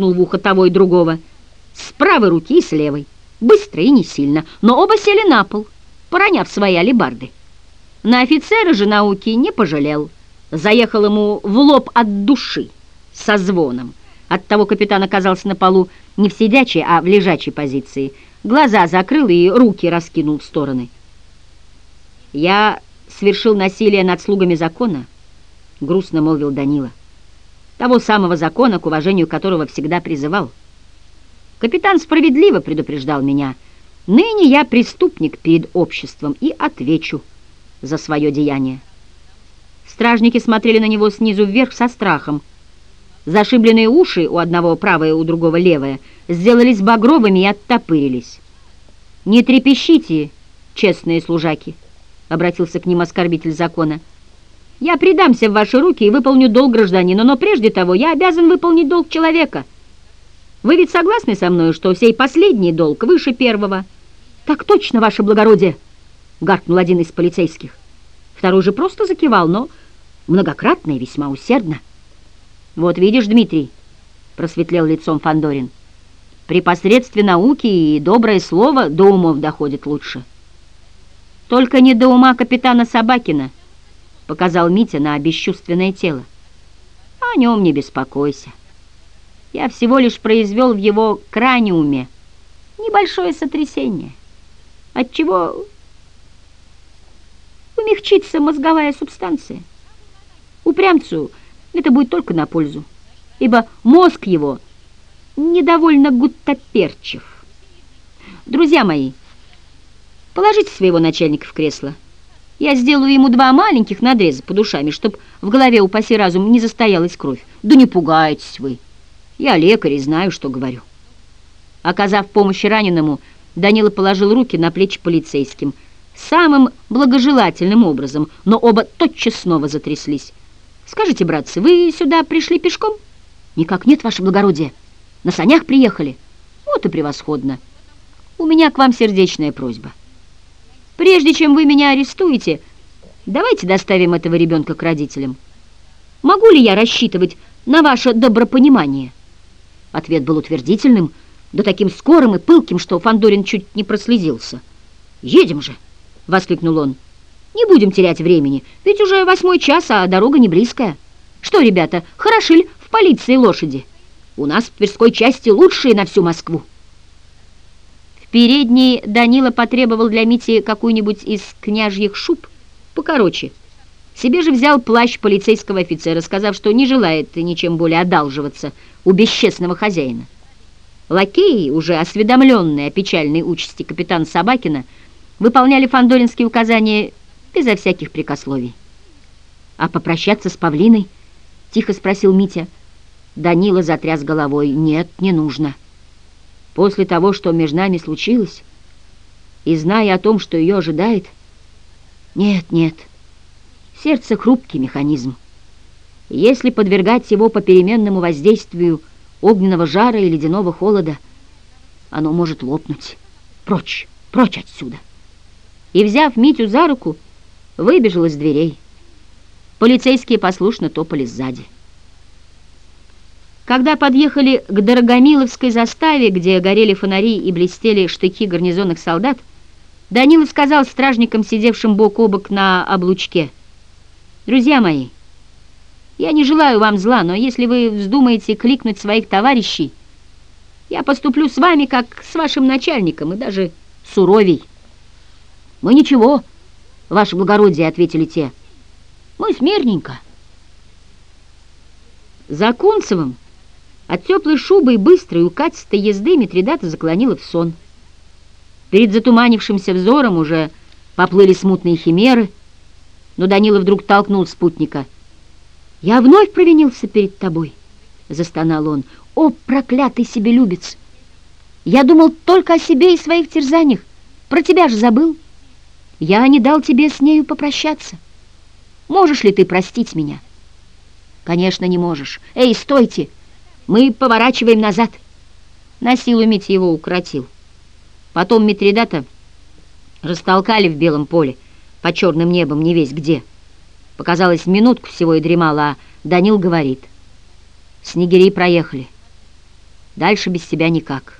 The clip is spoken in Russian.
стукнул в ухо того и другого. С правой руки и с левой. Быстро и не сильно, но оба сели на пол, пороняв свои алебарды. На офицера же науки не пожалел. Заехал ему в лоб от души, со звоном. Оттого капитан оказался на полу не в сидячей, а в лежачей позиции. Глаза закрыл и руки раскинул в стороны. «Я совершил насилие над слугами закона», — грустно молвил Данила. «Того самого закона, к уважению которого всегда призывал». Капитан справедливо предупреждал меня. Ныне я преступник перед обществом и отвечу за свое деяние. Стражники смотрели на него снизу вверх со страхом. Зашибленные уши, у одного правое, у другого левое, сделались багровыми и оттопырились. «Не трепещите, честные служаки», — обратился к ним оскорбитель закона. «Я предамся в ваши руки и выполню долг гражданина, но прежде того я обязан выполнить долг человека». Вы ведь согласны со мной, что сей последний долг выше первого? Так точно, ваше благородие, гаркнул один из полицейских. Второй же просто закивал, но многократно и весьма усердно. Вот видишь, Дмитрий, просветлел лицом Фандорин. При посредстве науки и доброе слово до умов доходит лучше. Только не до ума капитана Собакина, показал Митя на бесчувственное тело. О нем не беспокойся. Я всего лишь произвел в его краниуме небольшое сотрясение, отчего умягчится мозговая субстанция. Упрямцу это будет только на пользу, ибо мозг его недовольно гуттаперчив. Друзья мои, положите своего начальника в кресло. Я сделаю ему два маленьких надреза по душами, чтоб в голове, упаси разум, не застоялась кровь. Да не пугайтесь вы. Я лекарь и знаю, что говорю. Оказав помощь раненому, Данила положил руки на плечи полицейским. Самым благожелательным образом, но оба тотчас снова затряслись. «Скажите, братцы, вы сюда пришли пешком?» «Никак нет, ваше благородие. На санях приехали». «Вот и превосходно. У меня к вам сердечная просьба. Прежде чем вы меня арестуете, давайте доставим этого ребенка к родителям. Могу ли я рассчитывать на ваше добропонимание?» Ответ был утвердительным, да таким скорым и пылким, что Фандорин чуть не прослезился. «Едем же!» — воскликнул он. «Не будем терять времени, ведь уже восьмой час, а дорога не близкая. Что, ребята, хороши в полиции лошади? У нас в Тверской части лучшие на всю Москву». Передней Данила потребовал для Мити какую-нибудь из княжьих шуб покороче. Себе же взял плащ полицейского офицера, сказав, что не желает ничем более одалживаться — у бесчестного хозяина. Лакеи, уже осведомленные о печальной участи капитана Собакина, выполняли фандоринские указания безо всяких прикословий. «А попрощаться с Павлиной?» — тихо спросил Митя. Данила затряс головой. «Нет, не нужно. После того, что между нами случилось, и зная о том, что ее ожидает, нет, нет, сердце — хрупкий механизм. Если подвергать его попеременному воздействию огненного жара и ледяного холода, оно может лопнуть. Прочь, прочь отсюда. И, взяв Митю за руку, выбежал из дверей. Полицейские послушно топали сзади. Когда подъехали к Дорогомиловской заставе, где горели фонари и блестели штыки гарнизонных солдат, Данила сказал стражникам, сидевшим бок о бок на облучке, «Друзья мои, — я не желаю вам зла, но если вы вздумаете кликнуть своих товарищей, я поступлю с вами, как с вашим начальником, и даже суровей. Мы ничего, ваше благородие, ответили те. Мы смирненько. За Кунцевым от теплой шубы и быстрой укатистой езды Митридата заклонила в сон. Перед затуманившимся взором уже поплыли смутные химеры, но Данила вдруг толкнул спутника — «Я вновь провинился перед тобой», — застонал он. «О, проклятый себелюбец! Я думал только о себе и своих терзаниях. Про тебя же забыл. Я не дал тебе с нею попрощаться. Можешь ли ты простить меня?» «Конечно, не можешь. Эй, стойте! Мы поворачиваем назад!» На силу Митя его укротил. Потом Митридата растолкали в белом поле, по черным небом не весь где — Показалось, минутку всего и дремала, а Данил говорит. Снегири проехали. Дальше без тебя никак.